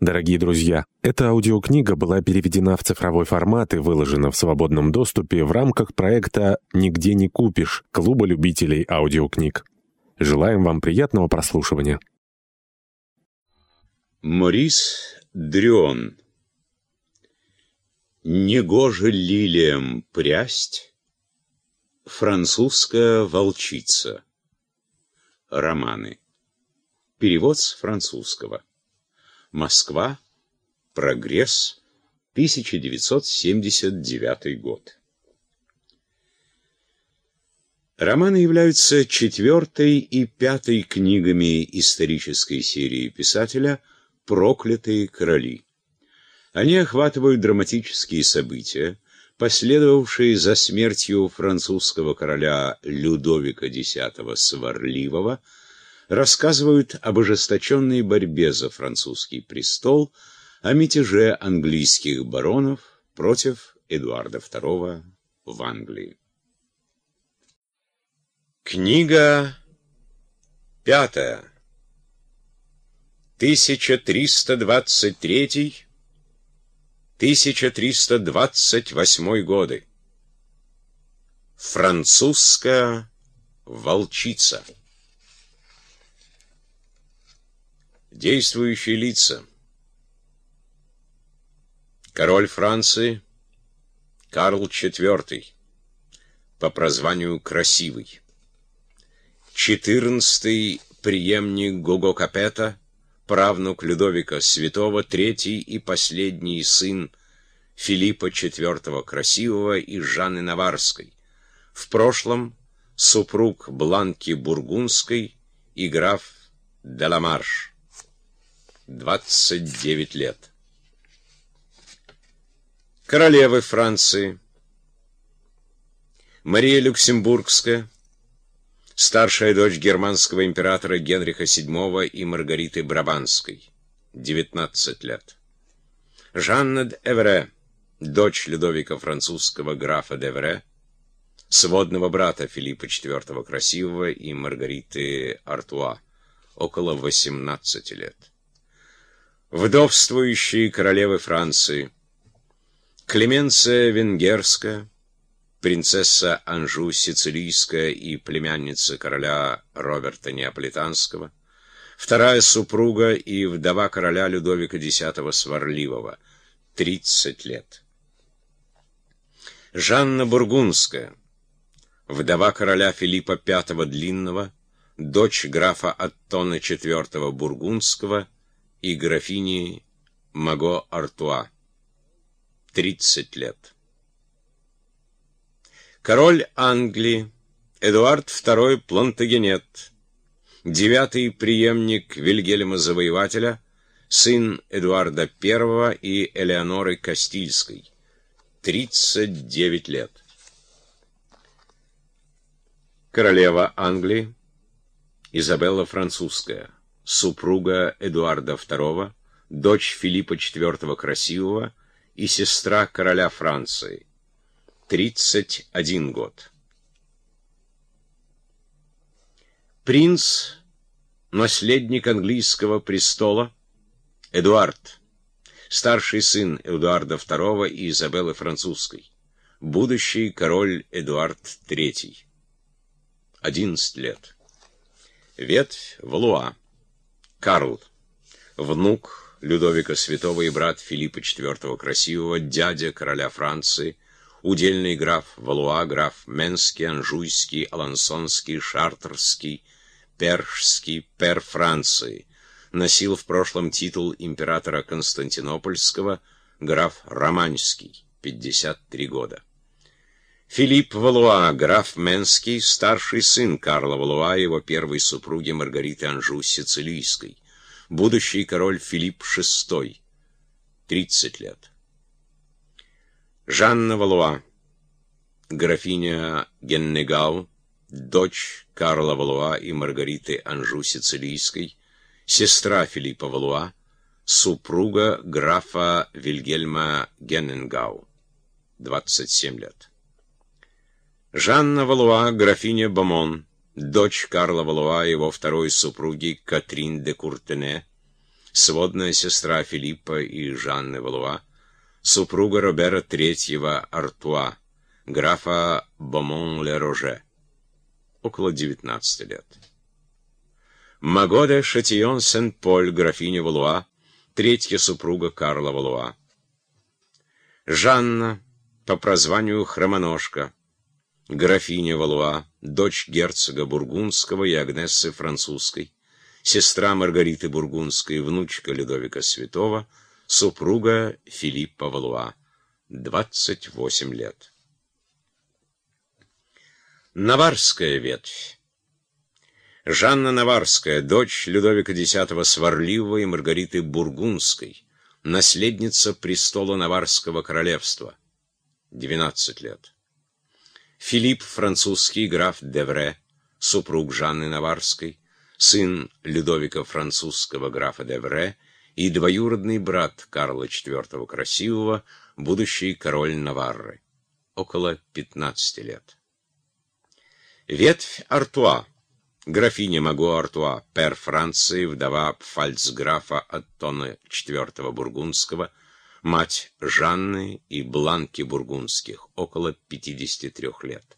Дорогие друзья, эта аудиокнига была переведена в цифровой формат и выложена в свободном доступе в рамках проекта «Нигде не купишь» Клуба любителей аудиокниг. Желаем вам приятного прослушивания. Морис Дрён Негоже лилиям прясть Французская волчица Романы Перевод с французского Москва. Прогресс. 1979 год. Романы являются четвертой и пятой книгами исторической серии писателя «Проклятые короли». Они охватывают драматические события, последовавшие за смертью французского короля Людовика X Сварливого, рассказывают об ожесточенной борьбе за французский престол, о мятеже английских баронов против Эдуарда II в Англии. Книга пятая. 1323-1328 годы. Французская волчица. Действующие лица. Король Франции Карл IV, по прозванию Красивый. Четырнадцатый преемник Гого Капета, правнук Людовика Святого, третий и последний сын Филиппа IV Красивого и Жанны Наварской. В прошлом супруг Бланки Бургундской и граф Деламарш. 29 лет. Королевы Франции. Мария Люксембургская, старшая дочь германского императора Генриха VII и Маргариты Брабанской, 19 лет. Жанна d'Эвре, дочь Людовика французского графа d'Эвре, сводного брата Филиппа IV Красивого и Маргариты Артуа, около 18 лет вдовствующие королевы Франции, Клеменция Венгерская, принцесса Анжу Сицилийская и племянница короля Роберта Неаполитанского, вторая супруга и вдова короля Людовика X Сварливого, 30 лет. Жанна Бургундская, вдова короля Филиппа V Длинного, дочь графа Аттона IV Бургундского, и графини Маго Артуа. 30 лет. Король Англии Эдуард II Плантагенет, девятый преемник Вильгельма Завоевателя, сын Эдуарда I и Элеоноры Кастильской. 39 лет. Королева Англии Изабелла Французская супруга Эдуарда II, дочь Филиппа IV Красивого и сестра короля Франции. 31 год. Принц, наследник английского престола, Эдуард, старший сын Эдуарда II и Изабеллы Французской, будущий король Эдуард III. 11 лет. Ветвь Валуа. Карл, внук Людовика Святого и брат Филиппа IV Красивого, дядя короля Франции, удельный граф Валуа, граф Менский, Анжуйский, Алансонский, Шартерский, Першский, пер Франции, носил в прошлом титул императора Константинопольского, граф Романский, 53 года. Филипп Валуа, граф Менский, старший сын Карла Валуа, его первой супруги Маргариты Анжу Сицилийской, будущий король Филипп VI, 30 лет. Жанна Валуа, графиня Геннегау, дочь Карла Валуа и Маргариты Анжу Сицилийской, сестра Филиппа Валуа, супруга графа Вильгельма Генненгау, 27 лет. Жанна Валуа, графиня Бомон, дочь Карла Валуа и его второй супруги Катрин де Куртене, сводная сестра Филиппа и Жанны Валуа, супруга Робера III Артуа, графа Бомон-ле-Роже, около 19 лет. Магоде Шатион Сен-Поль, графиня Валуа, третья супруга Карла Валуа. Жанна, по прозванию Хромоножка, графиня Валуа, дочь герцога Бургундского и Агнессы Французской, сестра Маргариты Бургундской, внучка Людовика Святого, супруга Филиппа Валуа, 28 лет. Наварская ветвь. Жанна Наварская, дочь Людовика X Сварливого и Маргариты Бургундской, наследница престола Наварского королевства, 12 лет. Филипп, французский граф Девре, супруг Жанны Наварской, сын Людовика французского графа Девре и двоюродный брат Карла IV Красивого, будущий король Наварры, около 15 лет. Ветвь Артуа, графиня Маго Артуа, пер Франции, вдова фальцграфа Аттона IV Бургундского, мать Жанны и Бланки Бургундских, около 53 лет.